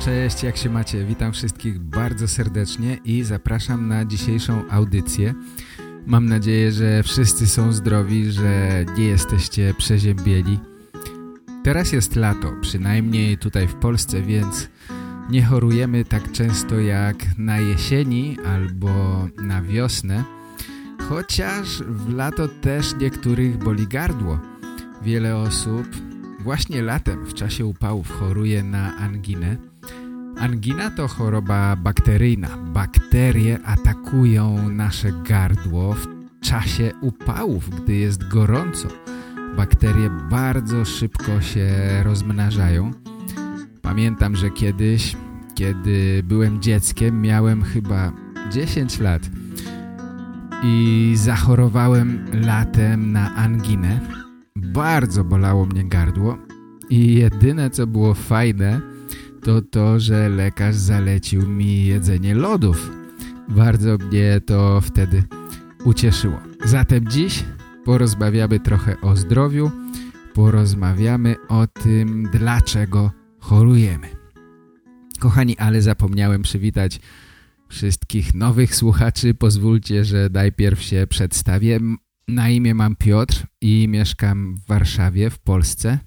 Cześć, jak się macie? Witam wszystkich bardzo serdecznie i zapraszam na dzisiejszą audycję. Mam nadzieję, że wszyscy są zdrowi, że nie jesteście przeziębieni. Teraz jest lato, przynajmniej tutaj w Polsce, więc nie chorujemy tak często jak na jesieni albo na wiosnę. Chociaż w lato też niektórych boli gardło. Wiele osób właśnie latem w czasie upałów choruje na anginę. Angina to choroba bakteryjna. Bakterie atakują nasze gardło w czasie upałów, gdy jest gorąco. Bakterie bardzo szybko się rozmnażają. Pamiętam, że kiedyś, kiedy byłem dzieckiem, miałem chyba 10 lat i zachorowałem latem na anginę. Bardzo bolało mnie gardło i jedyne co było fajne to to, że lekarz zalecił mi jedzenie lodów. Bardzo mnie to wtedy ucieszyło. Zatem dziś porozmawiamy trochę o zdrowiu, porozmawiamy o tym, dlaczego chorujemy. Kochani, ale zapomniałem przywitać wszystkich nowych słuchaczy. Pozwólcie, że najpierw się przedstawię. Na imię mam Piotr i mieszkam w Warszawie, w Polsce.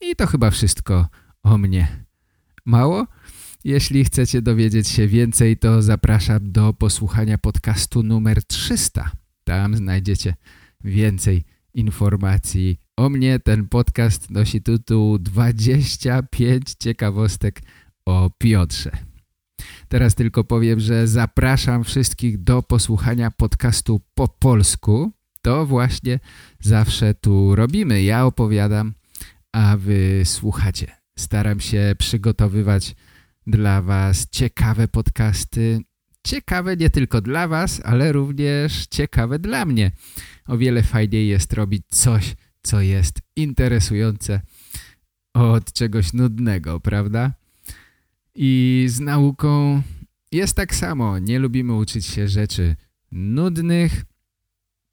I to chyba wszystko o mnie. Mało? Jeśli chcecie dowiedzieć się więcej, to zapraszam do posłuchania podcastu numer 300. Tam znajdziecie więcej informacji o mnie. Ten podcast nosi tytuł 25 ciekawostek o Piotrze. Teraz tylko powiem, że zapraszam wszystkich do posłuchania podcastu po polsku. To właśnie zawsze tu robimy. Ja opowiadam, a wy słuchacie. Staram się przygotowywać dla was ciekawe podcasty. Ciekawe nie tylko dla was, ale również ciekawe dla mnie. O wiele fajniej jest robić coś, co jest interesujące od czegoś nudnego, prawda? I z nauką jest tak samo. Nie lubimy uczyć się rzeczy nudnych.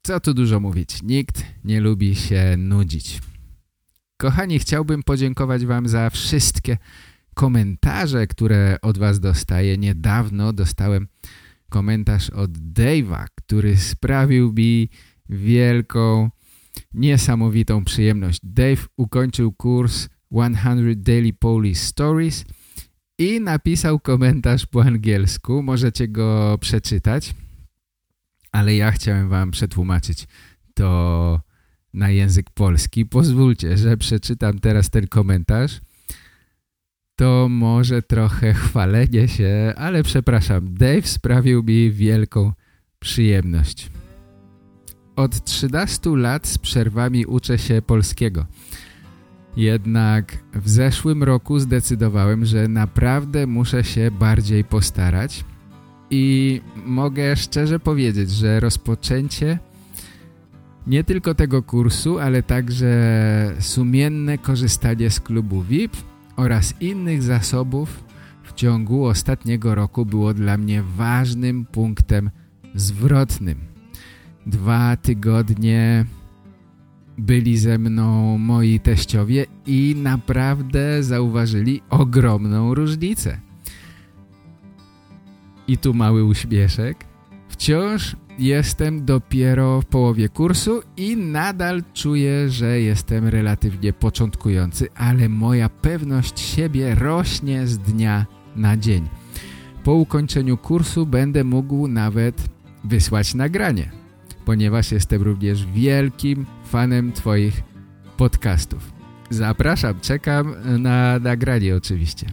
Co tu dużo mówić? Nikt nie lubi się nudzić. Kochani, chciałbym podziękować wam za wszystkie komentarze, które od was dostaję. Niedawno dostałem komentarz od Dave'a, który sprawił mi wielką, niesamowitą przyjemność. Dave ukończył kurs 100 Daily Polish Stories i napisał komentarz po angielsku. Możecie go przeczytać, ale ja chciałem wam przetłumaczyć to na język polski. Pozwólcie, że przeczytam teraz ten komentarz. To może trochę chwalenie się, ale przepraszam, Dave sprawił mi wielką przyjemność. Od 13 lat z przerwami uczę się polskiego. Jednak w zeszłym roku zdecydowałem, że naprawdę muszę się bardziej postarać i mogę szczerze powiedzieć, że rozpoczęcie nie tylko tego kursu, ale także sumienne korzystanie z klubu VIP oraz innych zasobów w ciągu ostatniego roku było dla mnie ważnym punktem zwrotnym. Dwa tygodnie byli ze mną moi teściowie i naprawdę zauważyli ogromną różnicę. I tu mały uśmieszek. Wciąż jestem dopiero w połowie kursu i nadal czuję, że jestem relatywnie początkujący, ale moja pewność siebie rośnie z dnia na dzień. Po ukończeniu kursu będę mógł nawet wysłać nagranie, ponieważ jestem również wielkim fanem Twoich podcastów. Zapraszam, czekam na nagranie oczywiście.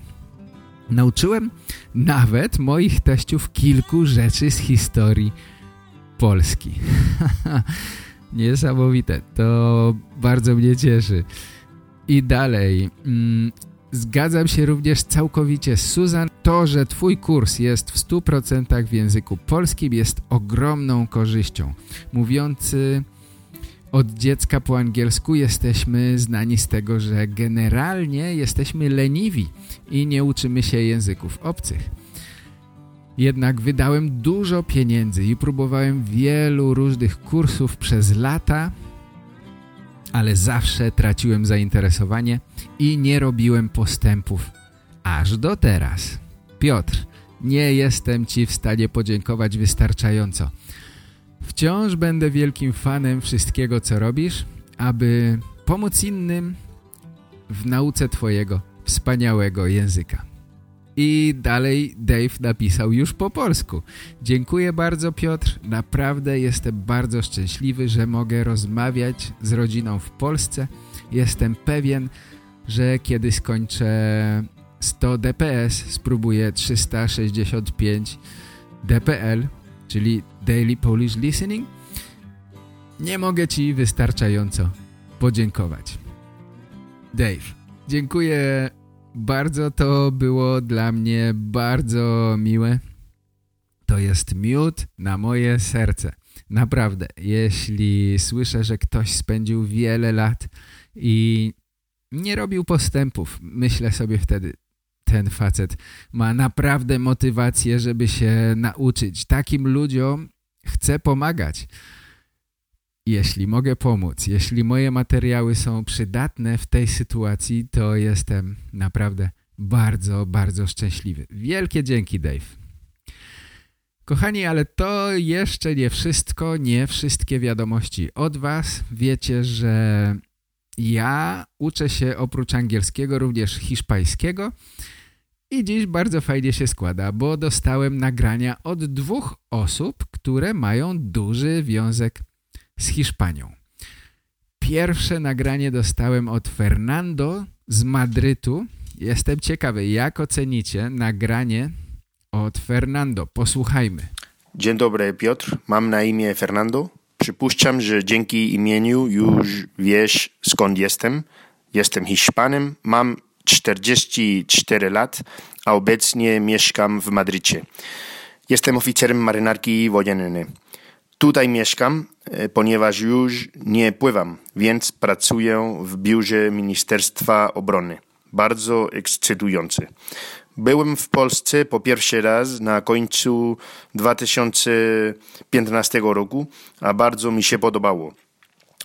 Nauczyłem nawet moich teściów kilku rzeczy z historii Polski. Niesamowite. To bardzo mnie cieszy. I dalej. Mm, Zgadzam się również całkowicie z Susan. To, że Twój kurs jest w 100% w języku polskim jest ogromną korzyścią. Mówiący od dziecka po angielsku jesteśmy znani z tego, że generalnie jesteśmy leniwi i nie uczymy się języków obcych. Jednak wydałem dużo pieniędzy i próbowałem wielu różnych kursów przez lata, ale zawsze traciłem zainteresowanie i nie robiłem postępów. Aż do teraz. Piotr, nie jestem Ci w stanie podziękować wystarczająco. Wciąż będę wielkim fanem wszystkiego, co robisz, aby pomóc innym w nauce Twojego wspaniałego języka. I dalej Dave napisał już po polsku. Dziękuję bardzo Piotr, naprawdę jestem bardzo szczęśliwy, że mogę rozmawiać z rodziną w Polsce. Jestem pewien, że kiedy skończę 100 DPS spróbuję 365 DPL, czyli Daily Polish Listening. Nie mogę Ci wystarczająco podziękować. Dave, dziękuję bardzo to było dla mnie bardzo miłe. To jest miód na moje serce. Naprawdę, jeśli słyszę, że ktoś spędził wiele lat i nie robił postępów, myślę sobie wtedy, ten facet ma naprawdę motywację, żeby się nauczyć. Takim ludziom chcę pomagać jeśli mogę pomóc, jeśli moje materiały są przydatne w tej sytuacji, to jestem naprawdę bardzo, bardzo szczęśliwy. Wielkie dzięki, Dave. Kochani, ale to jeszcze nie wszystko, nie wszystkie wiadomości od Was. Wiecie, że ja uczę się oprócz angielskiego również hiszpańskiego i dziś bardzo fajnie się składa, bo dostałem nagrania od dwóch osób, które mają duży wiązek z Hiszpanią. Pierwsze nagranie dostałem od Fernando z Madrytu. Jestem ciekawy, jak ocenicie nagranie od Fernando. Posłuchajmy. Dzień dobry Piotr, mam na imię Fernando. Przypuszczam, że dzięki imieniu już wiesz skąd jestem. Jestem Hiszpanem, mam 44 lat, a obecnie mieszkam w Madrycie. Jestem oficerem marynarki wojennej. Tutaj mieszkam, ponieważ już nie pływam, więc pracuję w biurze Ministerstwa Obrony. Bardzo ekscytujące. Byłem w Polsce po pierwszy raz na końcu 2015 roku, a bardzo mi się podobało.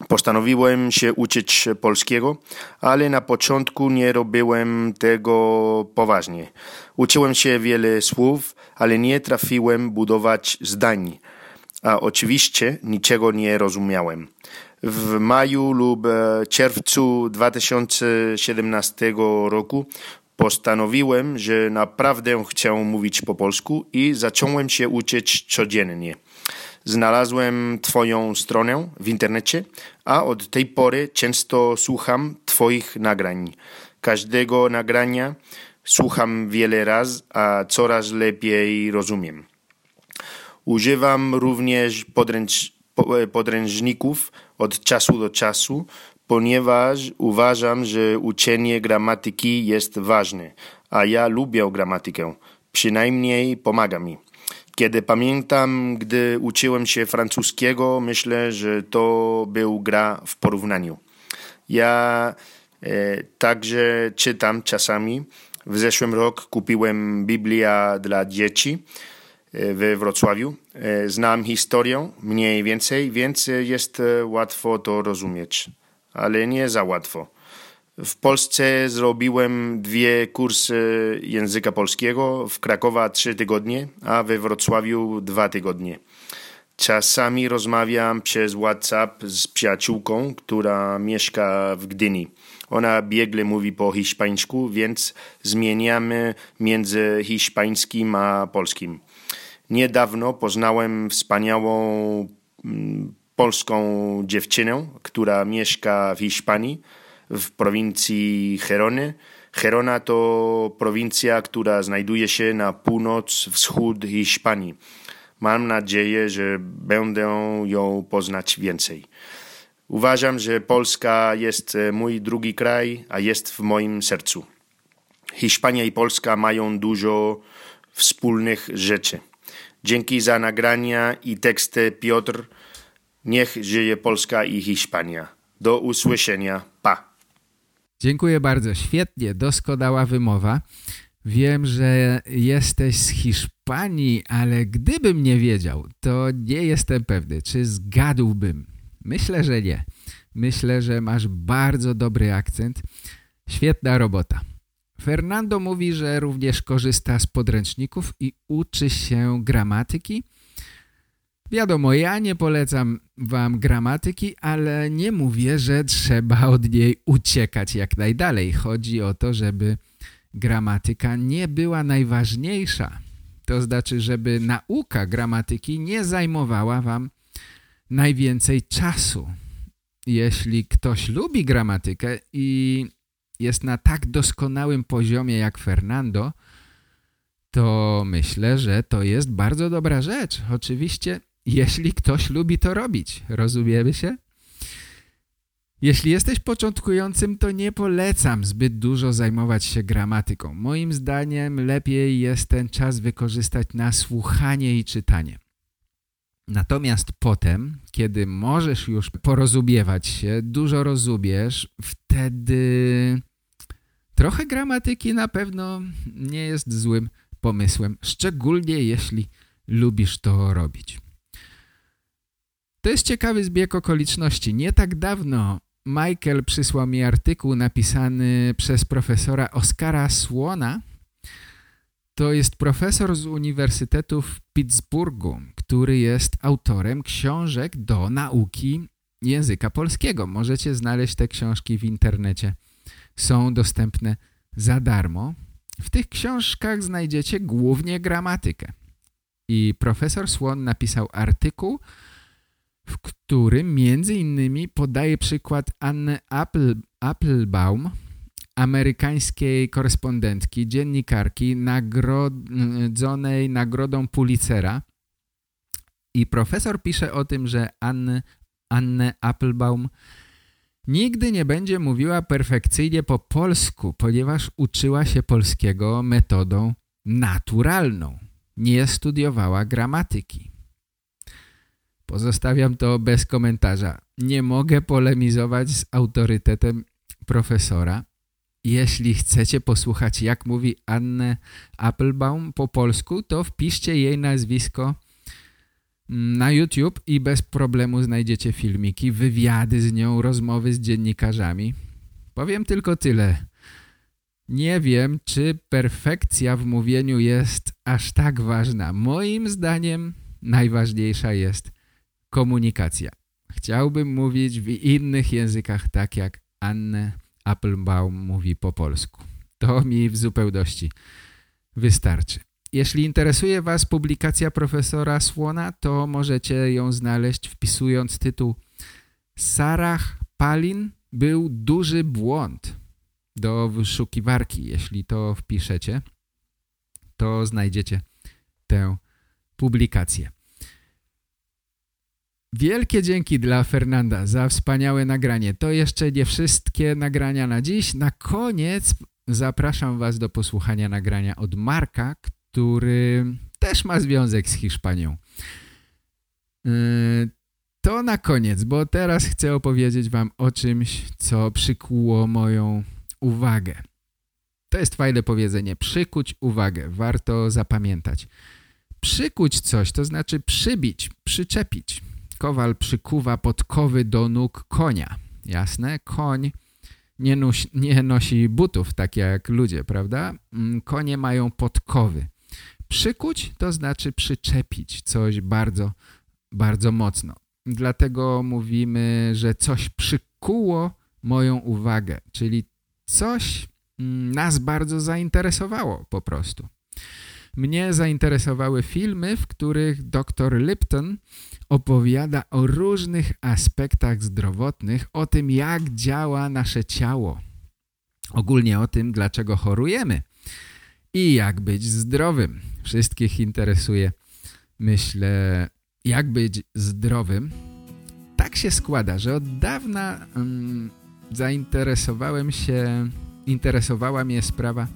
Postanowiłem się uczyć polskiego, ale na początku nie robiłem tego poważnie. Uczyłem się wiele słów, ale nie trafiłem budować zdań a oczywiście niczego nie rozumiałem. W maju lub e, czerwcu 2017 roku postanowiłem, że naprawdę chcę mówić po polsku i zacząłem się uczyć codziennie. Znalazłem Twoją stronę w internecie, a od tej pory często słucham Twoich nagrań. Każdego nagrania słucham wiele razy, a coraz lepiej rozumiem. Używam również podręcz, podręczników od czasu do czasu, ponieważ uważam, że uczenie gramatyki jest ważne, a ja lubię gramatykę. Przynajmniej pomaga mi. Kiedy pamiętam, gdy uczyłem się francuskiego, myślę, że to był gra w porównaniu. Ja e, także czytam czasami. W zeszłym roku kupiłem Biblia dla dzieci we Wrocławiu. E, znam historię mniej więcej, więc jest e, łatwo to rozumieć, ale nie za łatwo. W Polsce zrobiłem dwie kursy języka polskiego, w Krakowa trzy tygodnie, a we Wrocławiu dwa tygodnie. Czasami rozmawiam przez WhatsApp z przyjaciółką, która mieszka w Gdyni. Ona biegle mówi po hiszpańsku, więc zmieniamy między hiszpańskim a polskim. Niedawno poznałem wspaniałą mm, polską dziewczynę, która mieszka w Hiszpanii, w prowincji Gerony. Gerona to prowincja, która znajduje się na północ-wschód Hiszpanii. Mam nadzieję, że będę ją poznać więcej. Uważam, że Polska jest mój drugi kraj, a jest w moim sercu. Hiszpania i Polska mają dużo wspólnych rzeczy. Dzięki za nagrania i teksty Piotr. Niech żyje Polska i Hiszpania. Do usłyszenia. Pa. Dziękuję bardzo. Świetnie, doskonała wymowa. Wiem, że jesteś z Hiszpanii, ale gdybym nie wiedział, to nie jestem pewny, czy zgadłbym. Myślę, że nie. Myślę, że masz bardzo dobry akcent. Świetna robota. Fernando mówi, że również korzysta z podręczników i uczy się gramatyki. Wiadomo, ja nie polecam wam gramatyki, ale nie mówię, że trzeba od niej uciekać jak najdalej. Chodzi o to, żeby gramatyka nie była najważniejsza. To znaczy, żeby nauka gramatyki nie zajmowała wam najwięcej czasu. Jeśli ktoś lubi gramatykę i jest na tak doskonałym poziomie jak Fernando, to myślę, że to jest bardzo dobra rzecz. Oczywiście, jeśli ktoś lubi to robić. Rozumiemy się? Jeśli jesteś początkującym, to nie polecam zbyt dużo zajmować się gramatyką. Moim zdaniem lepiej jest ten czas wykorzystać na słuchanie i czytanie. Natomiast potem, kiedy możesz już porozumiewać się, dużo rozumiesz, wtedy trochę gramatyki na pewno nie jest złym pomysłem, szczególnie jeśli lubisz to robić. To jest ciekawy zbieg okoliczności. Nie tak dawno Michael przysłał mi artykuł napisany przez profesora Oskara Słona. To jest profesor z Uniwersytetu w Pittsburghu, który jest autorem książek do nauki języka polskiego. Możecie znaleźć te książki w internecie. Są dostępne za darmo. W tych książkach znajdziecie głównie gramatykę. I profesor Słon napisał artykuł, w którym między innymi podaje przykład Anny Apple, Applebaum, amerykańskiej korespondentki, dziennikarki nagrodzonej nagrodą Pulitzera. I profesor pisze o tym, że Anne, Anne Applebaum nigdy nie będzie mówiła perfekcyjnie po polsku, ponieważ uczyła się polskiego metodą naturalną. Nie studiowała gramatyki. Pozostawiam to bez komentarza. Nie mogę polemizować z autorytetem profesora. Jeśli chcecie posłuchać jak mówi Anne Applebaum po polsku, to wpiszcie jej nazwisko na YouTube i bez problemu znajdziecie filmiki, wywiady z nią, rozmowy z dziennikarzami. Powiem tylko tyle. Nie wiem, czy perfekcja w mówieniu jest aż tak ważna. Moim zdaniem najważniejsza jest komunikacja. Chciałbym mówić w innych językach tak jak Anne Applebaum mówi po polsku. To mi w zupełności wystarczy. Jeśli interesuje Was publikacja profesora Słona, to możecie ją znaleźć wpisując tytuł Sarah Palin był duży błąd do wyszukiwarki. Jeśli to wpiszecie, to znajdziecie tę publikację. Wielkie dzięki dla Fernanda za wspaniałe nagranie. To jeszcze nie wszystkie nagrania na dziś. Na koniec zapraszam Was do posłuchania nagrania od Marka, który też ma związek z Hiszpanią. Yy, to na koniec, bo teraz chcę opowiedzieć Wam o czymś, co przykuło moją uwagę. To jest fajne powiedzenie. Przykuć uwagę. Warto zapamiętać. Przykuć coś, to znaczy przybić, przyczepić. Kowal przykuwa podkowy do nóg konia. Jasne? Koń nie, nosi, nie nosi butów, tak jak ludzie, prawda? Mm, konie mają podkowy. Przykuć to znaczy przyczepić coś bardzo, bardzo mocno. Dlatego mówimy, że coś przykuło moją uwagę, czyli coś mm, nas bardzo zainteresowało po prostu. Mnie zainteresowały filmy, w których dr Lipton opowiada o różnych aspektach zdrowotnych, o tym jak działa nasze ciało. Ogólnie o tym, dlaczego chorujemy i jak być zdrowym. Wszystkich interesuje, myślę, jak być zdrowym. Tak się składa, że od dawna um, zainteresowałem się interesowała mnie sprawa,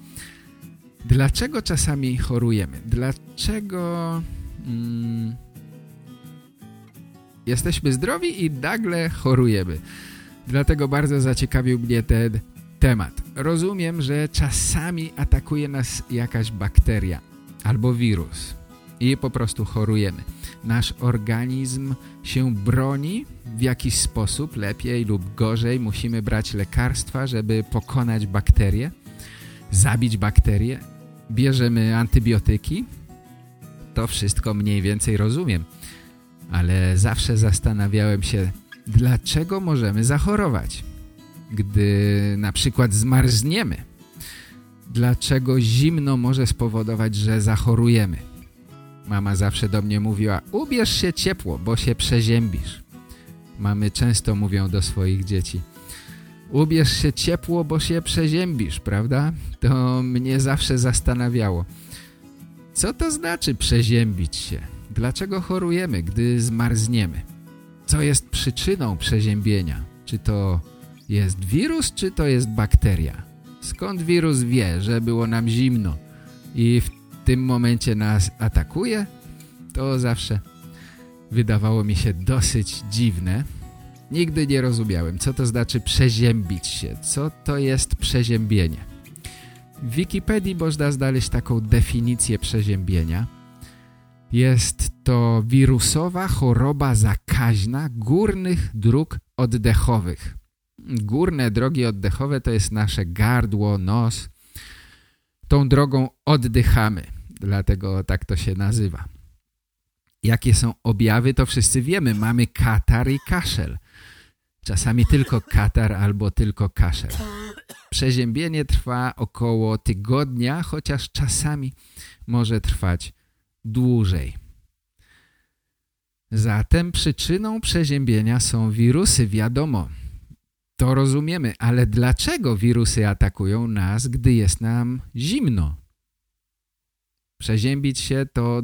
dlaczego czasami chorujemy, dlaczego mm, jesteśmy zdrowi i nagle chorujemy. Dlatego bardzo zaciekawił mnie ten temat. Rozumiem, że czasami atakuje nas jakaś bakteria albo wirus i po prostu chorujemy. Nasz organizm się broni w jakiś sposób, lepiej lub gorzej. Musimy brać lekarstwa, żeby pokonać bakterie, zabić bakterie. Bierzemy antybiotyki. To wszystko mniej więcej rozumiem. Ale zawsze zastanawiałem się, dlaczego możemy zachorować, gdy na przykład zmarzniemy. Dlaczego zimno może spowodować, że zachorujemy? Mama zawsze do mnie mówiła, ubierz się ciepło, bo się przeziębisz. Mamy często mówią do swoich dzieci, ubierz się ciepło, bo się przeziębisz, prawda? To mnie zawsze zastanawiało. Co to znaczy przeziębić się? Dlaczego chorujemy, gdy zmarzniemy? Co jest przyczyną przeziębienia? Czy to jest wirus, czy to jest bakteria? Skąd wirus wie, że było nam zimno i w tym momencie nas atakuje? To zawsze wydawało mi się dosyć dziwne. Nigdy nie rozumiałem, co to znaczy przeziębić się, co to jest przeziębienie. W Wikipedii można znaleźć taką definicję przeziębienia. Jest to wirusowa choroba zakaźna górnych dróg oddechowych. Górne drogi oddechowe to jest nasze gardło, nos. Tą drogą oddychamy, dlatego tak to się nazywa. Jakie są objawy, to wszyscy wiemy. Mamy katar i kaszel. Czasami tylko katar albo tylko kaszel. Przeziębienie trwa około tygodnia, chociaż czasami może trwać dłużej. Zatem przyczyną przeziębienia są wirusy, wiadomo. To rozumiemy, ale dlaczego wirusy atakują nas, gdy jest nam zimno? Przeziębić się to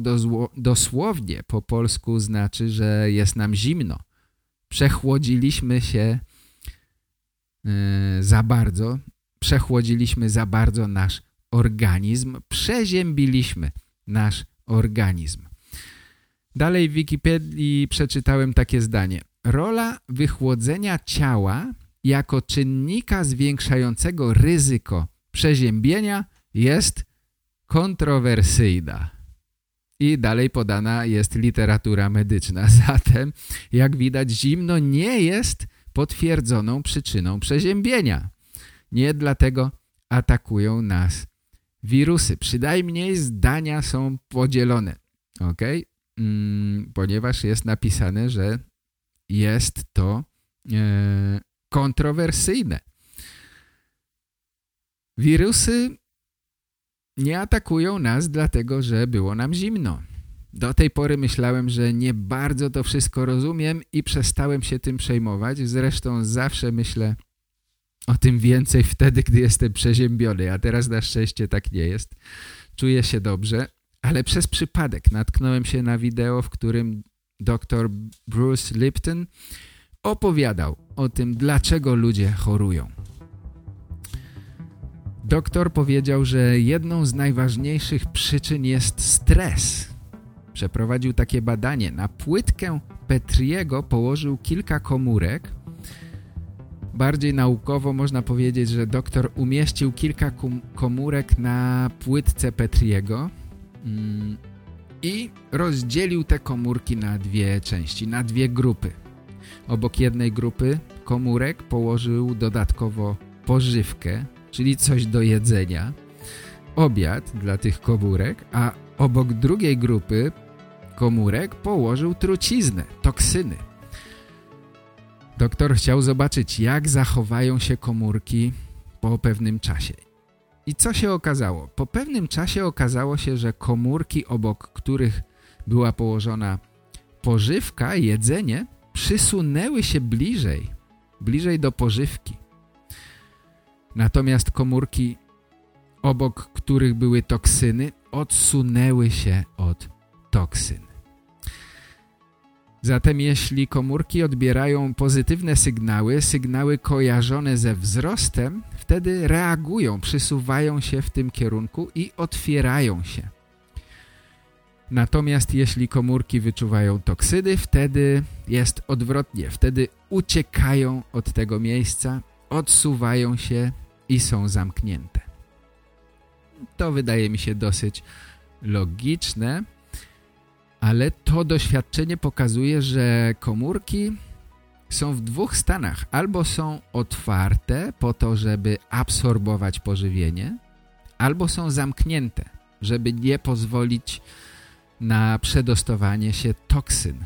dosłownie po polsku znaczy, że jest nam zimno. Przechłodziliśmy się yy, za bardzo, przechłodziliśmy za bardzo nasz organizm, przeziębiliśmy nasz organizm. Dalej w Wikipedii przeczytałem takie zdanie. Rola wychłodzenia ciała jako czynnika zwiększającego ryzyko przeziębienia jest kontrowersyjna. I dalej podana jest literatura medyczna. Zatem, jak widać, zimno nie jest potwierdzoną przyczyną przeziębienia. Nie dlatego atakują nas wirusy. Przynajmniej zdania są podzielone. Ok? Mm, ponieważ jest napisane, że jest to e, kontrowersyjne. Wirusy nie atakują nas dlatego, że było nam zimno. Do tej pory myślałem, że nie bardzo to wszystko rozumiem i przestałem się tym przejmować. Zresztą zawsze myślę o tym więcej wtedy, gdy jestem przeziębiony, a teraz na szczęście tak nie jest. Czuję się dobrze, ale przez przypadek natknąłem się na wideo, w którym dr Bruce Lipton opowiadał o tym, dlaczego ludzie chorują. Doktor powiedział, że jedną z najważniejszych przyczyn jest stres. Przeprowadził takie badanie. Na płytkę Petriego położył kilka komórek. Bardziej naukowo można powiedzieć, że doktor umieścił kilka komórek na płytce Petriego mm, i rozdzielił te komórki na dwie części, na dwie grupy. Obok jednej grupy komórek położył dodatkowo pożywkę, czyli coś do jedzenia, obiad dla tych komórek, a obok drugiej grupy komórek położył truciznę, toksyny. Doktor chciał zobaczyć, jak zachowają się komórki po pewnym czasie. I co się okazało? Po pewnym czasie okazało się, że komórki, obok których była położona pożywka, jedzenie, przysunęły się bliżej, bliżej do pożywki. Natomiast komórki, obok których były toksyny, odsunęły się od toksyn. Zatem jeśli komórki odbierają pozytywne sygnały, sygnały kojarzone ze wzrostem, wtedy reagują, przysuwają się w tym kierunku i otwierają się. Natomiast jeśli komórki wyczuwają toksydy, wtedy jest odwrotnie. Wtedy uciekają od tego miejsca, odsuwają się i są zamknięte. To wydaje mi się dosyć logiczne, ale to doświadczenie pokazuje, że komórki są w dwóch stanach. Albo są otwarte po to, żeby absorbować pożywienie, albo są zamknięte, żeby nie pozwolić na przedostawanie się toksyn.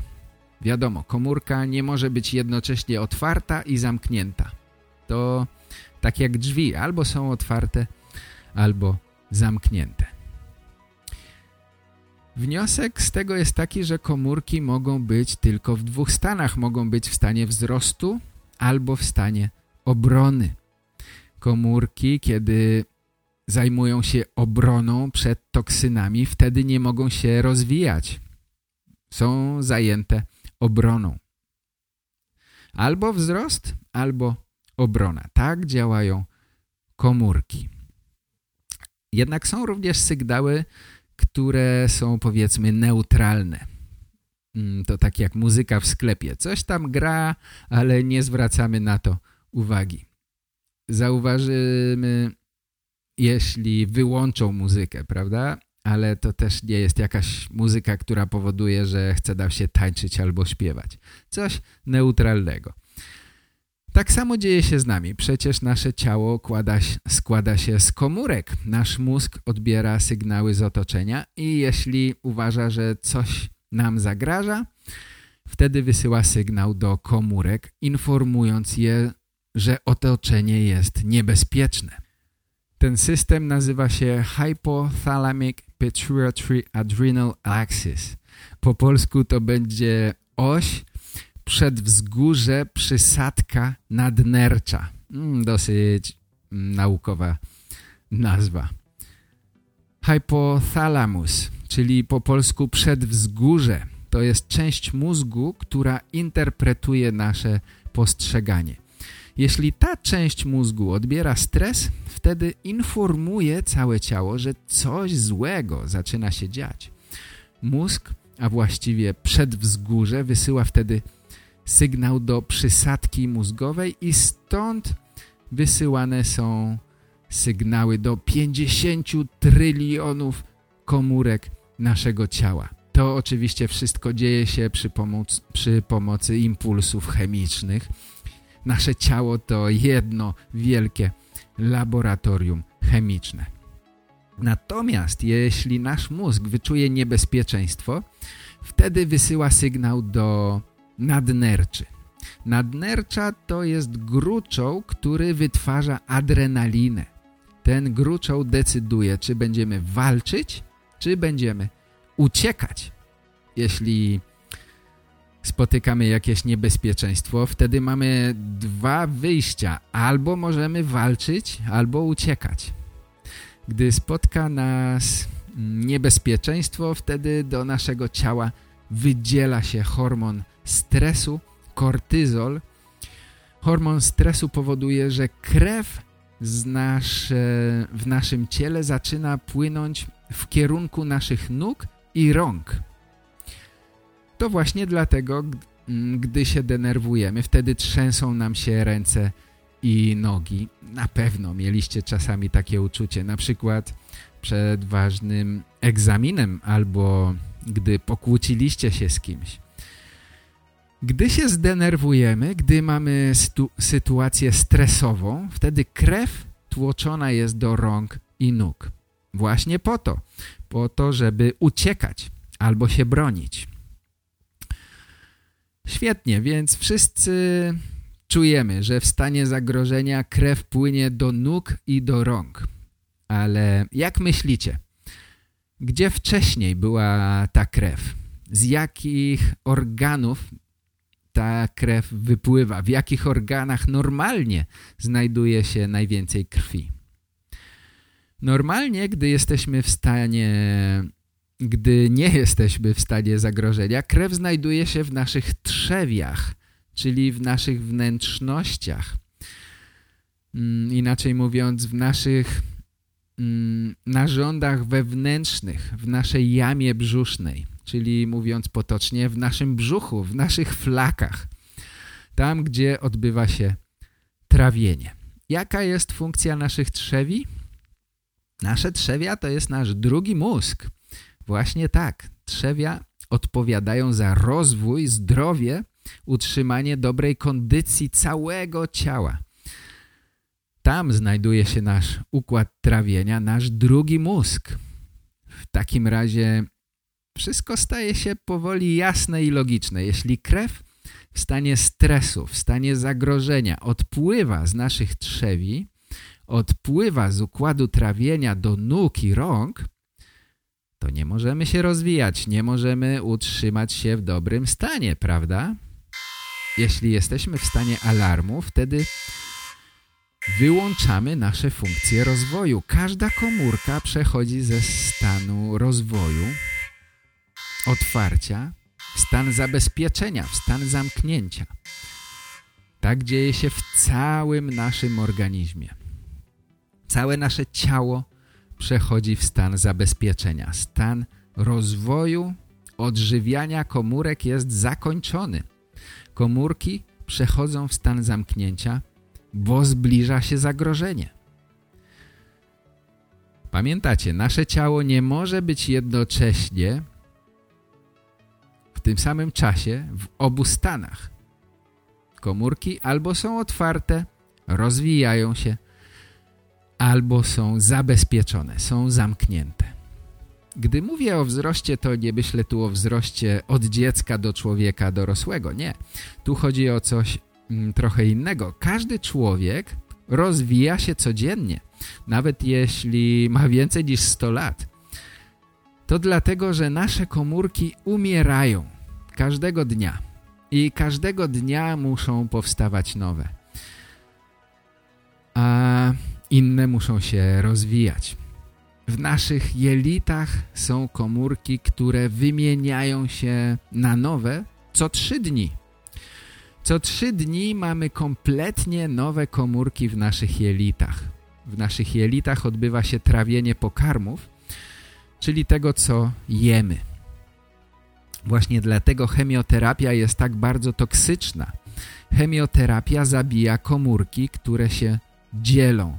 Wiadomo, komórka nie może być jednocześnie otwarta i zamknięta. To tak jak drzwi, albo są otwarte, albo zamknięte. Wniosek z tego jest taki, że komórki mogą być tylko w dwóch stanach. Mogą być w stanie wzrostu albo w stanie obrony. Komórki, kiedy zajmują się obroną przed toksynami, wtedy nie mogą się rozwijać. Są zajęte obroną. Albo wzrost, albo obrona. Tak działają komórki. Jednak są również sygnały, które są powiedzmy neutralne. Mm, to tak jak muzyka w sklepie. Coś tam gra, ale nie zwracamy na to uwagi. Zauważymy jeśli wyłączą muzykę, prawda? Ale to też nie jest jakaś muzyka, która powoduje, że chce nam się tańczyć albo śpiewać. Coś neutralnego. Tak samo dzieje się z nami. Przecież nasze ciało kłada, składa się z komórek. Nasz mózg odbiera sygnały z otoczenia i jeśli uważa, że coś nam zagraża, wtedy wysyła sygnał do komórek, informując je, że otoczenie jest niebezpieczne. Ten system nazywa się Hypothalamic Pituitary Adrenal Axis. Po polsku to będzie oś przedwzgórze przysadka nadnercza. Mm, dosyć mm, naukowa nazwa. Hypothalamus, czyli po polsku przedwzgórze, to jest część mózgu, która interpretuje nasze postrzeganie. Jeśli ta część mózgu odbiera stres, wtedy informuje całe ciało, że coś złego zaczyna się dziać. Mózg, a właściwie przedwzgórze wysyła wtedy sygnał do przysadki mózgowej i stąd wysyłane są sygnały do 50 trylionów komórek naszego ciała. To oczywiście wszystko dzieje się przy, pomoc, przy pomocy impulsów chemicznych, Nasze ciało to jedno wielkie laboratorium chemiczne. Natomiast jeśli nasz mózg wyczuje niebezpieczeństwo, wtedy wysyła sygnał do nadnerczy. Nadnercza to jest gruczoł, który wytwarza adrenalinę. Ten gruczoł decyduje, czy będziemy walczyć, czy będziemy uciekać. Jeśli spotykamy jakieś niebezpieczeństwo, wtedy mamy dwa wyjścia. Albo możemy walczyć, albo uciekać. Gdy spotka nas niebezpieczeństwo, wtedy do naszego ciała wydziela się hormon stresu, kortyzol. Hormon stresu powoduje, że krew z nasze, w naszym ciele zaczyna płynąć w kierunku naszych nóg i rąk. To właśnie dlatego, mm, gdy się denerwujemy, wtedy trzęsą nam się ręce i nogi. Na pewno mieliście czasami takie uczucie, na przykład przed ważnym egzaminem albo gdy pokłóciliście się z kimś. Gdy się zdenerwujemy, gdy mamy sytuację stresową, wtedy krew tłoczona jest do rąk i nóg. Właśnie po to, po to, żeby uciekać albo się bronić. Świetnie, więc wszyscy czujemy, że w stanie zagrożenia krew płynie do nóg i do rąk. Ale jak myślicie, gdzie wcześniej była ta krew? Z jakich organów ta krew wypływa? W jakich organach normalnie znajduje się najwięcej krwi? Normalnie, gdy jesteśmy w stanie gdy nie jesteśmy w stanie zagrożenia, krew znajduje się w naszych trzewiach, czyli w naszych wnętrznościach. Mm, inaczej mówiąc, w naszych mm, narządach wewnętrznych, w naszej jamie brzusznej, czyli mówiąc potocznie, w naszym brzuchu, w naszych flakach, tam gdzie odbywa się trawienie. Jaka jest funkcja naszych trzewi? Nasze trzewia to jest nasz drugi mózg. Właśnie tak, trzewia odpowiadają za rozwój, zdrowie, utrzymanie dobrej kondycji całego ciała. Tam znajduje się nasz układ trawienia, nasz drugi mózg. W takim razie wszystko staje się powoli jasne i logiczne. Jeśli krew w stanie stresu, w stanie zagrożenia odpływa z naszych trzewi, odpływa z układu trawienia do nóg i rąk, to nie możemy się rozwijać, nie możemy utrzymać się w dobrym stanie, prawda? Jeśli jesteśmy w stanie alarmu, wtedy wyłączamy nasze funkcje rozwoju. Każda komórka przechodzi ze stanu rozwoju, otwarcia, w stan zabezpieczenia, w stan zamknięcia. Tak dzieje się w całym naszym organizmie. Całe nasze ciało przechodzi w stan zabezpieczenia. Stan rozwoju, odżywiania komórek jest zakończony. Komórki przechodzą w stan zamknięcia, bo zbliża się zagrożenie. Pamiętacie, nasze ciało nie może być jednocześnie w tym samym czasie w obu stanach. Komórki albo są otwarte, rozwijają się, albo są zabezpieczone, są zamknięte. Gdy mówię o wzroście, to nie myślę tu o wzroście od dziecka do człowieka dorosłego. Nie. Tu chodzi o coś mm, trochę innego. Każdy człowiek rozwija się codziennie, nawet jeśli ma więcej niż 100 lat. To dlatego, że nasze komórki umierają każdego dnia i każdego dnia muszą powstawać nowe. A inne muszą się rozwijać. W naszych jelitach są komórki, które wymieniają się na nowe co trzy dni. Co trzy dni mamy kompletnie nowe komórki w naszych jelitach. W naszych jelitach odbywa się trawienie pokarmów, czyli tego, co jemy. Właśnie dlatego chemioterapia jest tak bardzo toksyczna. Chemioterapia zabija komórki, które się dzielą.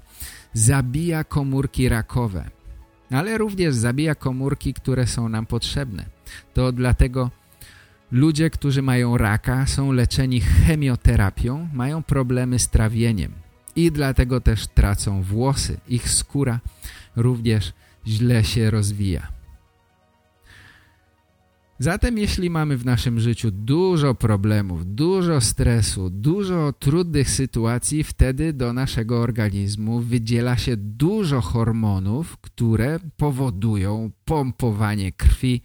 Zabija komórki rakowe, ale również zabija komórki, które są nam potrzebne. To dlatego ludzie, którzy mają raka, są leczeni chemioterapią, mają problemy z trawieniem i dlatego też tracą włosy. Ich skóra również źle się rozwija. Zatem jeśli mamy w naszym życiu dużo problemów, dużo stresu, dużo trudnych sytuacji, wtedy do naszego organizmu wydziela się dużo hormonów, które powodują pompowanie krwi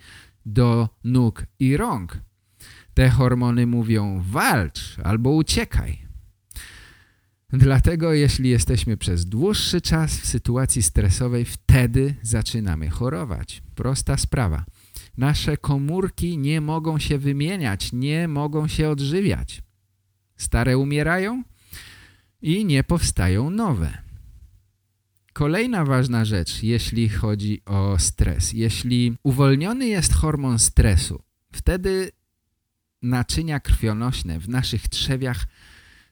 do nóg i rąk. Te hormony mówią walcz albo uciekaj. Dlatego jeśli jesteśmy przez dłuższy czas w sytuacji stresowej, wtedy zaczynamy chorować. Prosta sprawa. Nasze komórki nie mogą się wymieniać, nie mogą się odżywiać. Stare umierają i nie powstają nowe. Kolejna ważna rzecz, jeśli chodzi o stres. Jeśli uwolniony jest hormon stresu, wtedy naczynia krwionośne w naszych trzewiach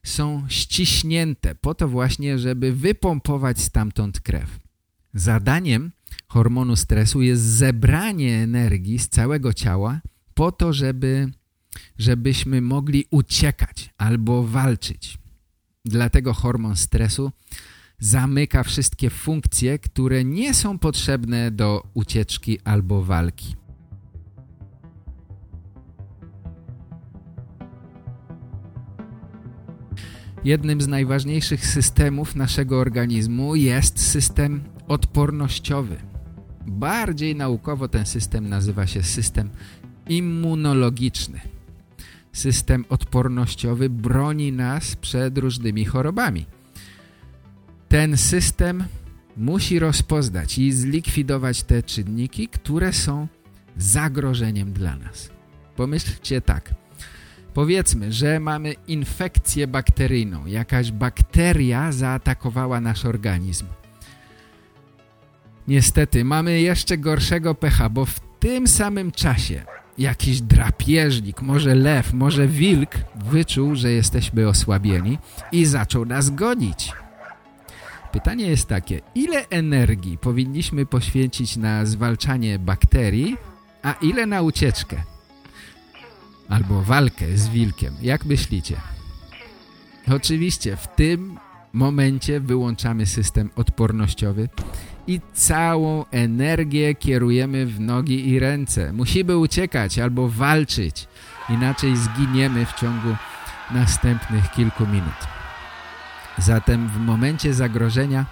są ściśnięte po to właśnie, żeby wypompować stamtąd krew. Zadaniem hormonu stresu jest zebranie energii z całego ciała po to, żeby, żebyśmy mogli uciekać albo walczyć. Dlatego hormon stresu zamyka wszystkie funkcje, które nie są potrzebne do ucieczki albo walki. Jednym z najważniejszych systemów naszego organizmu jest system odpornościowy. Bardziej naukowo ten system nazywa się system immunologiczny. System odpornościowy broni nas przed różnymi chorobami. Ten system musi rozpoznać i zlikwidować te czynniki, które są zagrożeniem dla nas. Pomyślcie tak. Powiedzmy, że mamy infekcję bakteryjną. Jakaś bakteria zaatakowała nasz organizm. Niestety, mamy jeszcze gorszego pecha, bo w tym samym czasie jakiś drapieżnik, może lew, może wilk wyczuł, że jesteśmy osłabieni i zaczął nas gonić. Pytanie jest takie, ile energii powinniśmy poświęcić na zwalczanie bakterii, a ile na ucieczkę? Albo walkę z wilkiem, jak myślicie? Oczywiście w tym momencie wyłączamy system odpornościowy i całą energię kierujemy w nogi i ręce. Musimy uciekać albo walczyć, inaczej zginiemy w ciągu następnych kilku minut. Zatem w momencie zagrożenia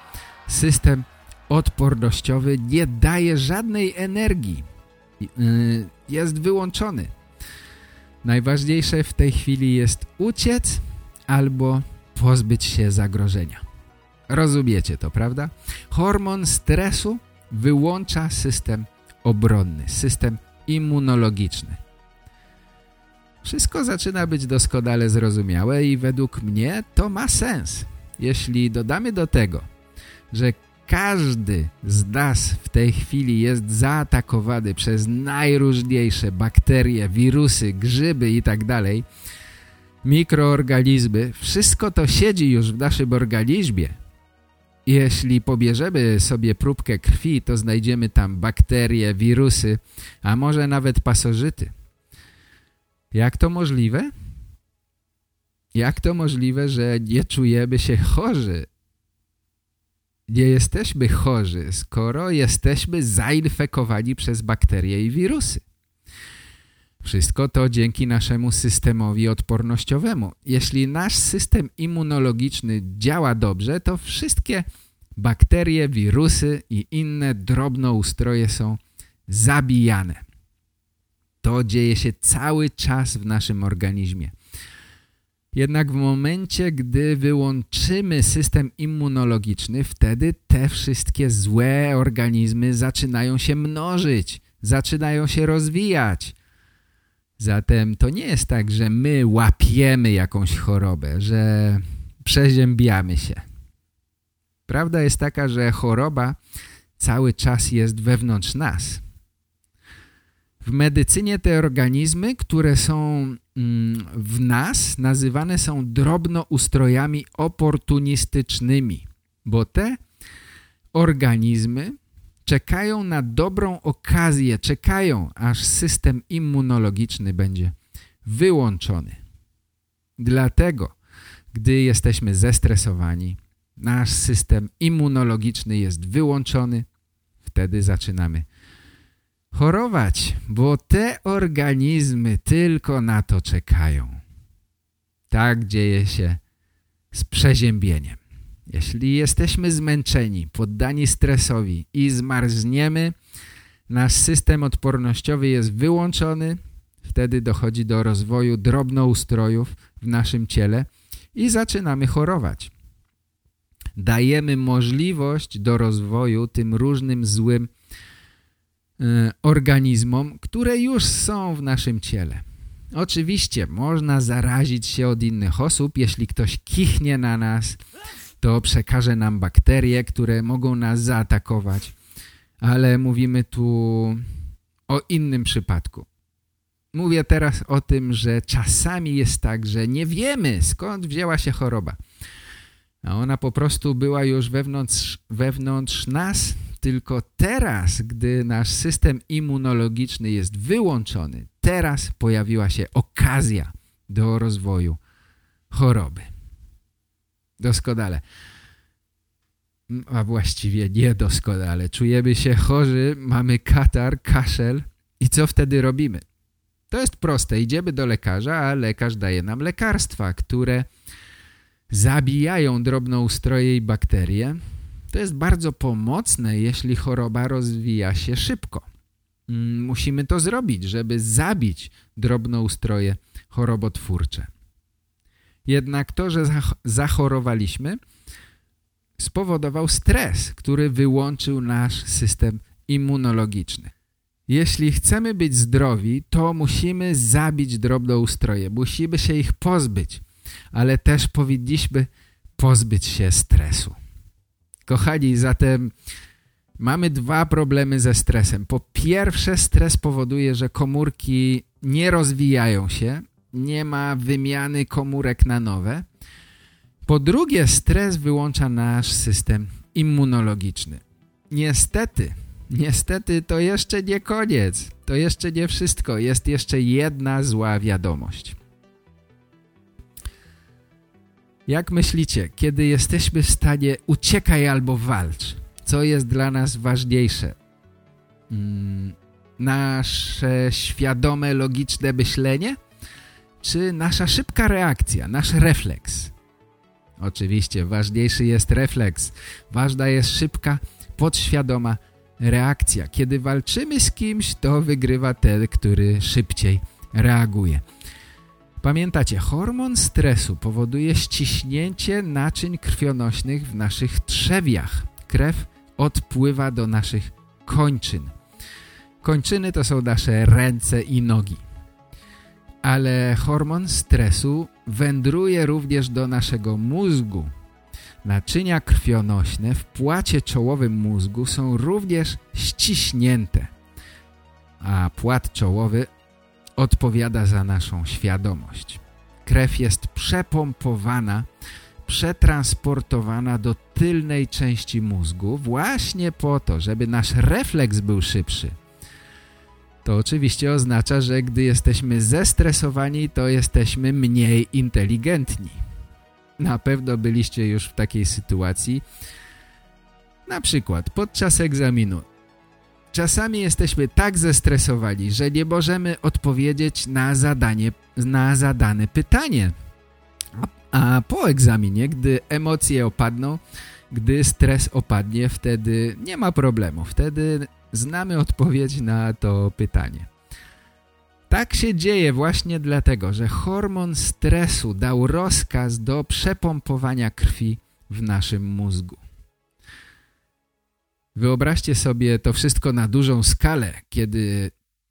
system odpornościowy nie daje żadnej energii. Y, jest wyłączony. Najważniejsze w tej chwili jest uciec albo pozbyć się zagrożenia. Rozumiecie to, prawda? Hormon stresu wyłącza system obronny, system immunologiczny. Wszystko zaczyna być doskonale zrozumiałe i według mnie to ma sens. Jeśli dodamy do tego, że każdy z nas w tej chwili jest zaatakowany przez najróżniejsze bakterie, wirusy, grzyby itd., tak mikroorganizmy, wszystko to siedzi już w naszym organizmie. Jeśli pobierzemy sobie próbkę krwi, to znajdziemy tam bakterie, wirusy, a może nawet pasożyty. Jak to możliwe? Jak to możliwe, że nie czujemy się chorzy? Nie jesteśmy chorzy, skoro jesteśmy zainfekowani przez bakterie i wirusy. Wszystko to dzięki naszemu systemowi odpornościowemu. Jeśli nasz system immunologiczny działa dobrze, to wszystkie bakterie, wirusy i inne drobnoustroje są zabijane. To dzieje się cały czas w naszym organizmie. Jednak w momencie, gdy wyłączymy system immunologiczny, wtedy te wszystkie złe organizmy zaczynają się mnożyć, zaczynają się rozwijać. Zatem to nie jest tak, że my łapiemy jakąś chorobę, że przeziębiamy się. Prawda jest taka, że choroba cały czas jest wewnątrz nas. W medycynie te organizmy, które są mm, w nas, nazywane są drobnoustrojami oportunistycznymi, bo te organizmy czekają na dobrą okazję, czekają, aż system immunologiczny będzie wyłączony. Dlatego, gdy jesteśmy zestresowani, nasz system immunologiczny jest wyłączony, wtedy zaczynamy chorować, bo te organizmy tylko na to czekają. Tak dzieje się z przeziębieniem. Jeśli jesteśmy zmęczeni, poddani stresowi i zmarzniemy, nasz system odpornościowy jest wyłączony, wtedy dochodzi do rozwoju drobnoustrojów w naszym ciele i zaczynamy chorować. Dajemy możliwość do rozwoju tym różnym złym E, organizmom, które już są w naszym ciele. Oczywiście można zarazić się od innych osób, jeśli ktoś kichnie na nas, to przekaże nam bakterie, które mogą nas zaatakować. Ale mówimy tu o innym przypadku. Mówię teraz o tym, że czasami jest tak, że nie wiemy skąd wzięła się choroba. A ona po prostu była już wewnątrz, wewnątrz nas, tylko teraz, gdy nasz system immunologiczny jest wyłączony, teraz pojawiła się okazja do rozwoju choroby. Doskonale. A właściwie niedoskonale. Czujemy się chorzy, mamy katar, kaszel i co wtedy robimy? To jest proste. Idziemy do lekarza, a lekarz daje nam lekarstwa, które zabijają drobnoustroje i bakterie, to jest bardzo pomocne, jeśli choroba rozwija się szybko. Mm, musimy to zrobić, żeby zabić drobnoustroje chorobotwórcze. Jednak to, że zachorowaliśmy, spowodował stres, który wyłączył nasz system immunologiczny. Jeśli chcemy być zdrowi, to musimy zabić drobnoustroje, musimy się ich pozbyć, ale też powinniśmy pozbyć się stresu. Kochani, zatem mamy dwa problemy ze stresem. Po pierwsze, stres powoduje, że komórki nie rozwijają się, nie ma wymiany komórek na nowe. Po drugie, stres wyłącza nasz system immunologiczny. Niestety, niestety to jeszcze nie koniec. To jeszcze nie wszystko. Jest jeszcze jedna zła wiadomość. Jak myślicie, kiedy jesteśmy w stanie uciekaj albo walcz, co jest dla nas ważniejsze? Hmm, nasze świadome, logiczne myślenie? Czy nasza szybka reakcja, nasz refleks? Oczywiście, ważniejszy jest refleks. Ważna jest szybka, podświadoma reakcja. Kiedy walczymy z kimś, to wygrywa ten, który szybciej reaguje. Pamiętacie, hormon stresu powoduje ściśnięcie naczyń krwionośnych w naszych trzewiach. Krew odpływa do naszych kończyn. Kończyny to są nasze ręce i nogi. Ale hormon stresu wędruje również do naszego mózgu. Naczynia krwionośne w płacie czołowym mózgu są również ściśnięte, a płat czołowy odpowiada za naszą świadomość. Krew jest przepompowana, przetransportowana do tylnej części mózgu właśnie po to, żeby nasz refleks był szybszy. To oczywiście oznacza, że gdy jesteśmy zestresowani, to jesteśmy mniej inteligentni. Na pewno byliście już w takiej sytuacji. Na przykład podczas egzaminu Czasami jesteśmy tak zestresowani, że nie możemy odpowiedzieć na zadanie, na zadane pytanie. A, po egzaminie, gdy emocje opadną, gdy stres opadnie, wtedy nie ma problemu. Wtedy znamy odpowiedź na to pytanie. Tak się dzieje właśnie dlatego, że hormon stresu dał rozkaz do przepompowania krwi w naszym mózgu. Wyobraźcie sobie to wszystko na dużą skalę, kiedy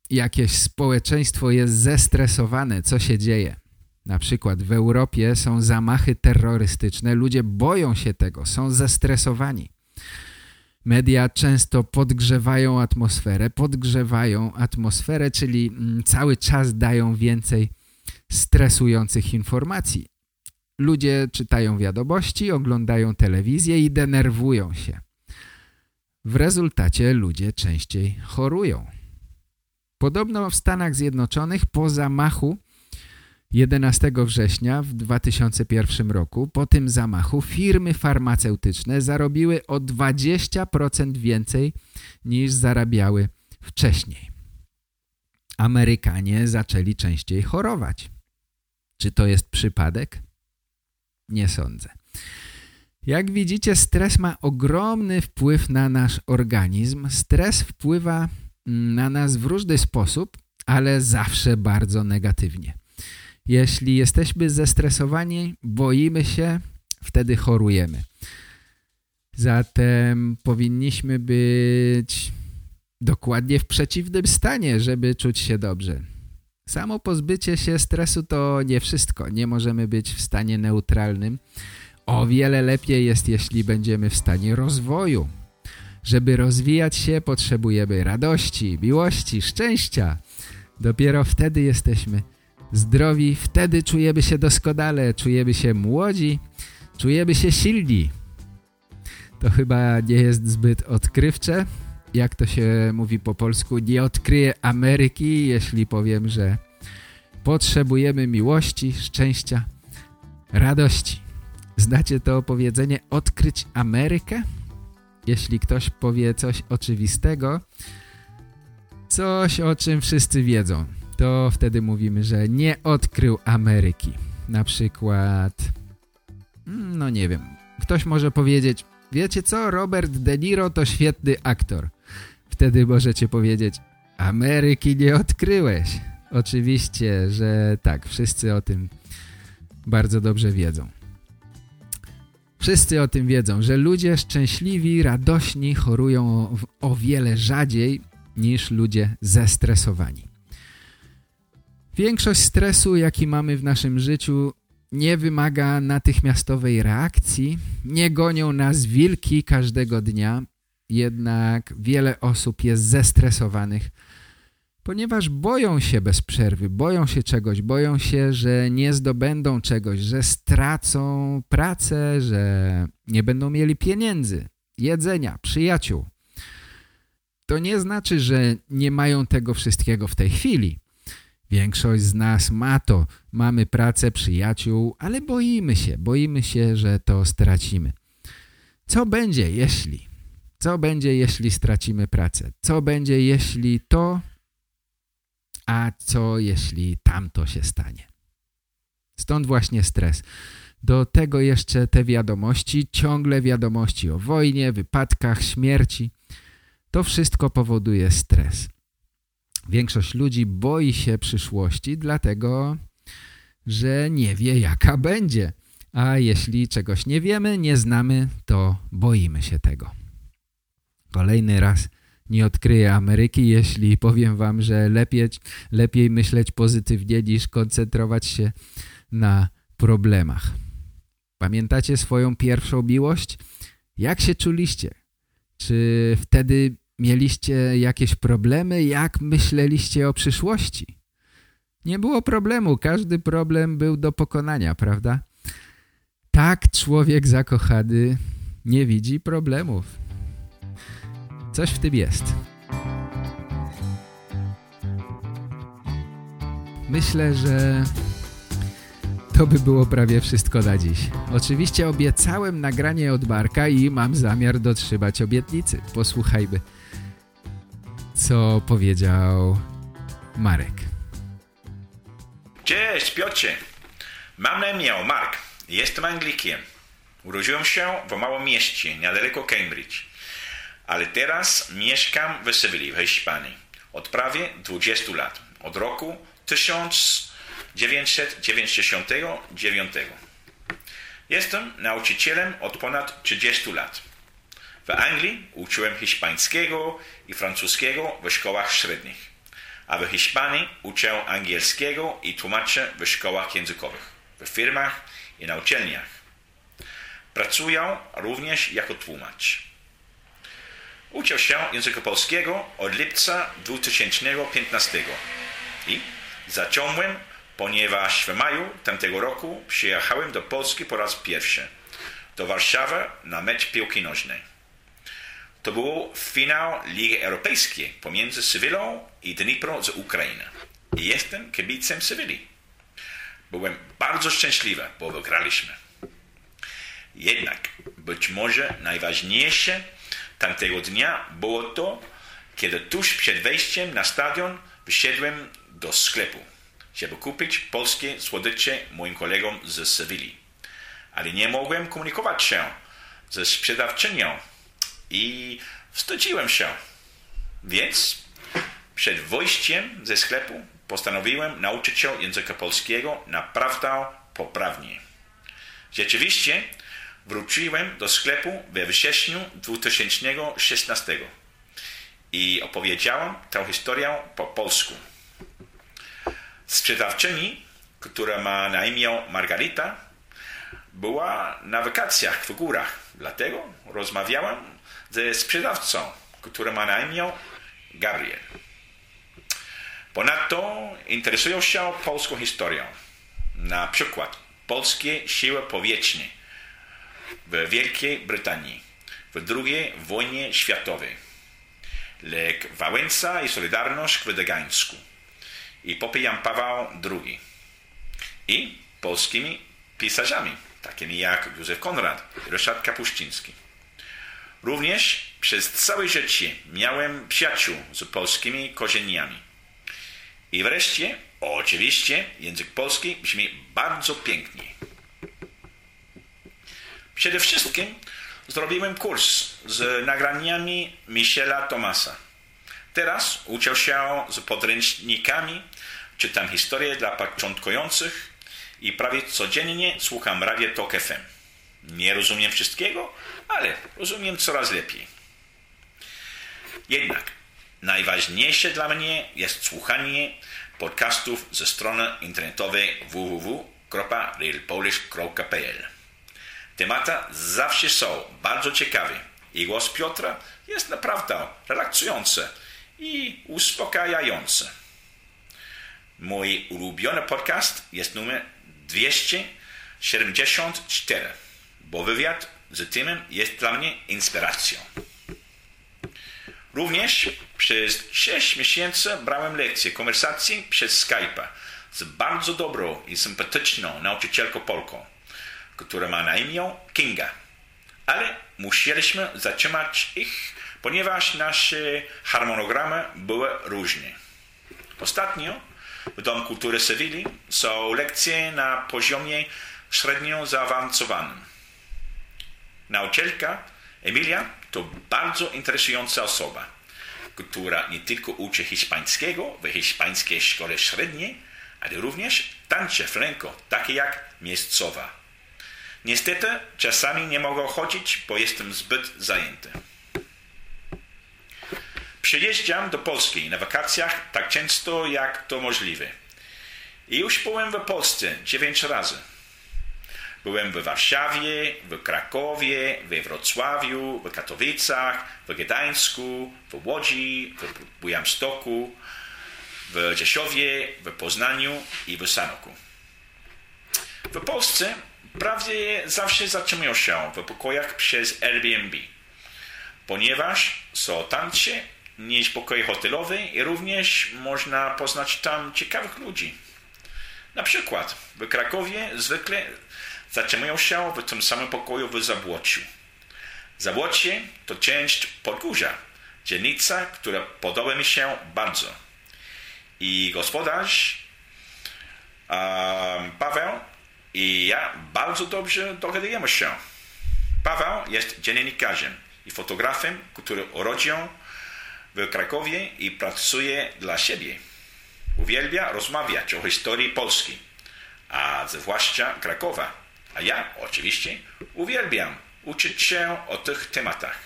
jakieś społeczeństwo jest zestresowane, co się dzieje. Na przykład w Europie są zamachy terrorystyczne, ludzie boją się tego, są zestresowani. Media często podgrzewają atmosferę, podgrzewają atmosferę, czyli mm, cały czas dają więcej stresujących informacji. Ludzie czytają wiadomości, oglądają telewizję i denerwują się. W rezultacie ludzie częściej chorują. Podobno w Stanach Zjednoczonych po zamachu 11 września w 2001 roku po tym zamachu firmy farmaceutyczne zarobiły o 20% więcej niż zarabiały wcześniej. Amerykanie zaczęli częściej chorować. Czy to jest przypadek? Nie sądzę. Jak widzicie, stres ma ogromny wpływ na nasz organizm. Stres wpływa na nas w różny sposób, ale zawsze bardzo negatywnie. Jeśli jesteśmy zestresowani, boimy się, wtedy chorujemy. Zatem powinniśmy być dokładnie w przeciwnym stanie, żeby czuć się dobrze. Samo pozbycie się stresu to nie wszystko. Nie możemy być w stanie neutralnym. O wiele lepiej jest, jeśli będziemy w stanie rozwoju. Żeby rozwijać się, potrzebujemy radości, miłości, szczęścia. Dopiero wtedy jesteśmy zdrowi, wtedy czujemy się doskonale, czujemy się młodzi, czujemy się silni. To chyba nie jest zbyt odkrywcze. Jak to się mówi po polsku, nie odkryję Ameryki, jeśli powiem, że potrzebujemy miłości, szczęścia, radości. Znacie to powiedzenie odkryć Amerykę? Jeśli ktoś powie coś oczywistego, coś o czym wszyscy wiedzą, to wtedy mówimy, że nie odkrył Ameryki. Na przykład, mm, no nie wiem, ktoś może powiedzieć, wiecie co, Robert De Niro to świetny aktor. Wtedy możecie powiedzieć, Ameryki nie odkryłeś. Oczywiście, że tak, wszyscy o tym bardzo dobrze wiedzą. Wszyscy o tym wiedzą, że ludzie szczęśliwi, radośni chorują o, o wiele rzadziej niż ludzie zestresowani. Większość stresu, jaki mamy w naszym życiu, nie wymaga natychmiastowej reakcji, nie gonią nas wilki każdego dnia, jednak wiele osób jest zestresowanych, ponieważ boją się bez przerwy, boją się czegoś, boją się, że nie zdobędą czegoś, że stracą pracę, że nie będą mieli pieniędzy, jedzenia, przyjaciół. To nie znaczy, że nie mają tego wszystkiego w tej chwili. Większość z nas ma to, mamy pracę, przyjaciół, ale boimy się, boimy się, że to stracimy. Co będzie, jeśli? Co będzie, jeśli stracimy pracę? Co będzie, jeśli to, a co, jeśli tamto się stanie? Stąd właśnie stres. Do tego jeszcze te wiadomości, ciągle wiadomości o wojnie, wypadkach, śmierci. To wszystko powoduje stres. Większość ludzi boi się przyszłości, dlatego że nie wie jaka będzie. A jeśli czegoś nie wiemy, nie znamy, to boimy się tego. Kolejny raz nie odkryję Ameryki, jeśli powiem wam, że lepiej, lepiej myśleć pozytywnie niż koncentrować się na problemach. Pamiętacie swoją pierwszą miłość? Jak się czuliście? Czy wtedy mieliście jakieś problemy? Jak myśleliście o przyszłości? Nie było problemu, każdy problem był do pokonania, prawda? Tak człowiek zakochany nie widzi problemów. Coś w tym jest. Myślę, że to by było prawie wszystko na dziś. Oczywiście obiecałem nagranie od Barka i mam zamiar dotrzymać obietnicy. Posłuchajmy, co powiedział Marek. Cześć Piotrze, mam na imię Mark, jestem Anglikiem. Urodziłem się w małym mieście niedaleko Cambridge, ale teraz mieszkam w Sewilli w Hiszpanii od prawie 20 lat, od roku 1999. Jestem nauczycielem od ponad 30 lat. W Anglii uczyłem hiszpańskiego i francuskiego w szkołach średnich a w Hiszpanii uczę angielskiego i tłumaczę w szkołach językowych, w firmach i na uczelniach. Pracuję również jako tłumacz. Uczę się języka polskiego od lipca 2015 i zacząłem, ponieważ w maju tamtego roku przyjechałem do Polski po raz pierwszy, do Warszawy na mecz piłki nożnej. To był finał Ligi Europejskiej pomiędzy Sewillą i Dnipro z Ukrainy. I jestem kibicem Sewilli. Byłem bardzo szczęśliwy, bo wygraliśmy. Jednak być może najważniejsze tamtego dnia było to, kiedy tuż przed wejściem na stadion wyszedłem do sklepu, żeby kupić polskie słodycze moim kolegom z Sewilli. Ale nie mogłem komunikować się ze sprzedawczynią i wstydziłem się. Więc przed wyjściem ze sklepu postanowiłem nauczyć się języka polskiego naprawdę poprawnie. Rzeczywiście wróciłem do sklepu we wrześniu 2016 i opowiedziałem tę historię po polsku. Sprzedawczyni, która ma na imię Margarita, była na wakacjach w górach, dlatego rozmawiałem ze sprzedawcą, który ma na imię Gabriel. Ponadto interesują się polską historią. Na przykład polskie siły powietrzne w Wielkiej Brytanii w II wojnie światowej, Lech Wałęsa i Solidarność w Gdańsku i Popy Jan Paweł II i polskimi pisarzami, takimi jak Józef Konrad i Ryszard Kapuściński. Również przez całe życie miałem przyjaciół z polskimi korzeniami. I wreszcie, oczywiście, język polski brzmi bardzo pięknie. Przede wszystkim zrobiłem kurs z nagraniami Michela Tomasa. Teraz uczę się z podręcznikami, czytam historię dla początkujących i prawie codziennie słucham Radio Tok FM. Nie rozumiem wszystkiego, ale rozumiem coraz lepiej. Jednak najważniejsze dla mnie jest słuchanie podcastów ze strony internetowej www.realpolish.pl. Tematy zawsze są bardzo ciekawe i głos Piotra jest naprawdę relaksujący i uspokajający. Mój ulubiony podcast jest numer 274, bo wywiad z Timem jest dla mnie inspiracją. Również przez 6 miesięcy brałem lekcje konwersacji przez Skype'a z bardzo dobrą i sympatyczną nauczycielką Polką, która ma na imię Kinga. Ale musieliśmy zatrzymać ich, ponieważ nasze harmonogramy były różne. Ostatnio w Domu Kultury Sewilli są lekcje na poziomie średnio zaawansowanym. Nauczycielka Emilia to bardzo interesująca osoba, która nie tylko uczy hiszpańskiego w hiszpańskiej szkole średniej, ale również tańczy flamenco, takie jak miejscowa. Niestety czasami nie mogę chodzić, bo jestem zbyt zajęty. Przyjeżdżam do Polski na wakacjach tak często jak to możliwe. I już byłem w Polsce dziewięć razy. Byłem w Warszawie, w Krakowie, we Wrocławiu, w Katowicach, w Gdańsku, w Łodzi, w Białymstoku, w Rzeszowie, w Poznaniu i w Sanoku. W Polsce prawie zawsze zatrzymują się w pokojach przez Airbnb, ponieważ są tańsze niż pokoje hotelowe i również można poznać tam ciekawych ludzi. Na przykład w Krakowie zwykle zatrzymują się w tym samym pokoju w Zabłociu. Zabłocie to część Podgórza, dzielnica, która podoba mi się bardzo. I gospodarz um, Paweł i ja bardzo dobrze dogadujemy się. Paweł jest dziennikarzem i fotografem, który urodził w Krakowie i pracuje dla siebie. Uwielbia rozmawiać o historii Polski, a zwłaszcza Krakowa. A ja oczywiście uwielbiam uczyć się o tych tematach.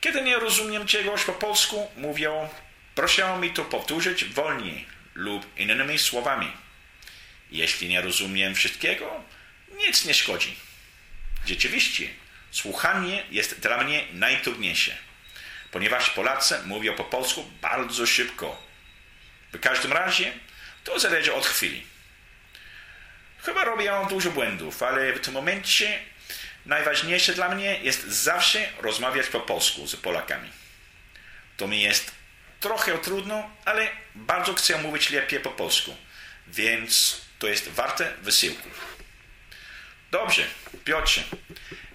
Kiedy nie rozumiem czegoś po polsku, mówią, proszę mi to powtórzyć wolniej lub innymi słowami. Jeśli nie rozumiem wszystkiego, nic nie szkodzi. Rzeczywiście, słuchanie jest dla mnie najtrudniejsze, ponieważ Polacy mówią po polsku bardzo szybko. W każdym razie to zależy od chwili. Chyba robię dużo błędów, ale w tym momencie najważniejsze dla mnie jest zawsze rozmawiać po polsku z Polakami. To mi jest trochę trudno, ale bardzo chcę mówić lepiej po polsku, więc to jest warte wysiłku. Dobrze, Piotrze,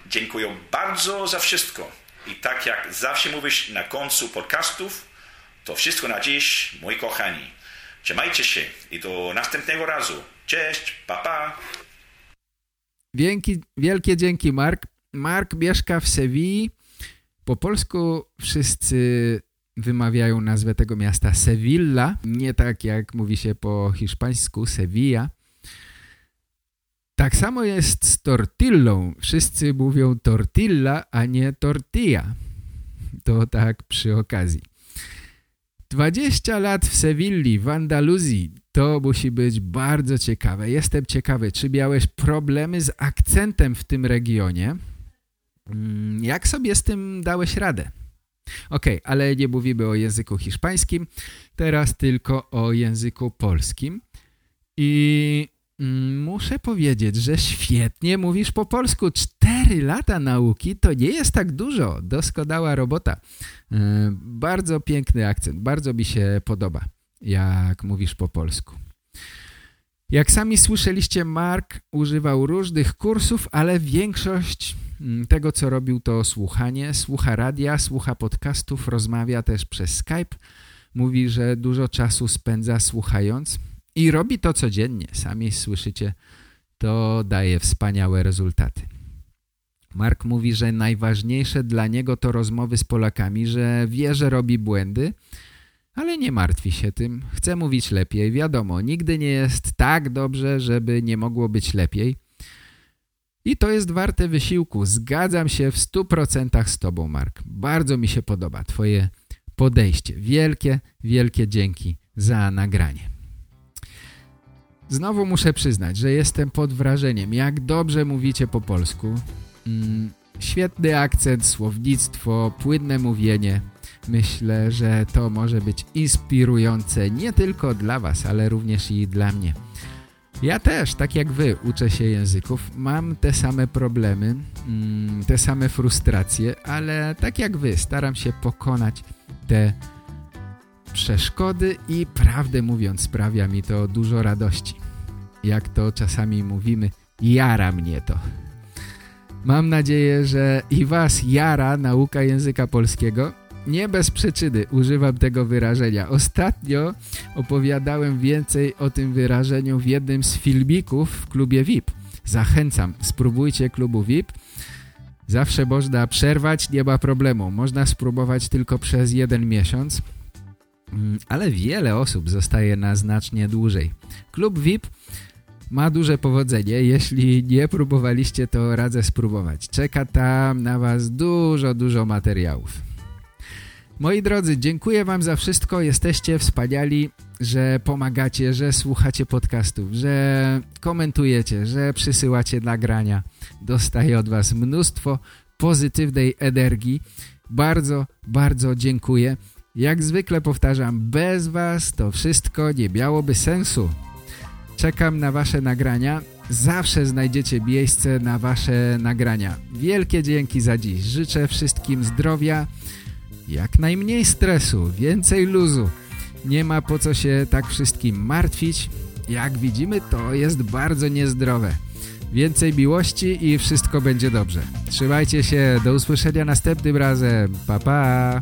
dziękuję bardzo za wszystko. I tak jak zawsze mówisz na końcu podcastów, to wszystko na dziś, moi kochani. Trzymajcie się i do następnego razu. Cześć, papa. Pa. Wielki, wielkie dzięki, Mark. Mark mieszka w Sewilli. Po polsku wszyscy wymawiają nazwę tego miasta Sevilla, nie tak jak mówi się po hiszpańsku Sevilla. Tak samo jest z tortillą. Wszyscy mówią tortilla, a nie tortilla. To tak przy okazji. 20 lat w Sewilli, w Andaluzji. To musi być bardzo ciekawe. Jestem ciekawy, czy miałeś problemy z akcentem w tym regionie? Mm, jak sobie z tym dałeś radę? Ok, ale nie mówimy o języku hiszpańskim, teraz tylko o języku polskim. I muszę powiedzieć, że świetnie mówisz po polsku. Cztery lata nauki to nie jest tak dużo. Doskonała robota. E, bardzo piękny akcent, bardzo mi się podoba, jak mówisz po polsku. Jak sami słyszeliście, Mark używał różnych kursów, ale większość mm, tego, co robił, to słuchanie. Słucha radia, słucha podcastów, rozmawia też przez Skype. Mówi, że dużo czasu spędza słuchając i robi to codziennie. Sami słyszycie, to daje wspaniałe rezultaty. Mark mówi, że najważniejsze dla niego to rozmowy z Polakami, że wie, że robi błędy, ale nie martwi się tym. Chce mówić lepiej. Wiadomo, nigdy nie jest tak dobrze, żeby nie mogło być lepiej. I to jest warte wysiłku. Zgadzam się w stu procentach z tobą, Mark. Bardzo mi się podoba twoje podejście. Wielkie, wielkie dzięki za nagranie. Znowu muszę przyznać, że jestem pod wrażeniem, jak dobrze mówicie po polsku. Mm, świetny akcent, słownictwo, płynne mówienie. Myślę, że to może być inspirujące nie tylko dla Was, ale również i dla mnie. Ja też, tak jak wy, uczę się języków. Mam te same problemy, mm, te same frustracje, ale tak jak wy, staram się pokonać te przeszkody i prawdę mówiąc sprawia mi to dużo radości. Jak to czasami mówimy, jara mnie to. Mam nadzieję, że i was jara nauka języka polskiego nie bez przyczyny używam tego wyrażenia. Ostatnio opowiadałem więcej o tym wyrażeniu w jednym z filmików w klubie VIP. Zachęcam, spróbujcie klubu VIP. Zawsze można przerwać, nie ma problemu. Można spróbować tylko przez jeden miesiąc, mm, ale wiele osób zostaje na znacznie dłużej. Klub VIP ma duże powodzenie. Jeśli nie próbowaliście, to radzę spróbować. Czeka tam na Was dużo, dużo materiałów. Moi drodzy, dziękuję wam za wszystko. Jesteście wspaniali, że pomagacie, że słuchacie podcastów, że komentujecie, że przysyłacie nagrania. Dostaję od was mnóstwo pozytywnej energii. Bardzo, bardzo dziękuję. Jak zwykle powtarzam, bez was to wszystko nie miałoby sensu. Czekam na wasze nagrania. Zawsze znajdziecie miejsce na wasze nagrania. Wielkie dzięki za dziś. Życzę wszystkim zdrowia, jak najmniej stresu, więcej luzu. Nie ma po co się tak wszystkim martwić. Jak widzimy, to jest bardzo niezdrowe. Więcej miłości i wszystko będzie dobrze. Trzymajcie się, do usłyszenia następnym razem. Pa, pa!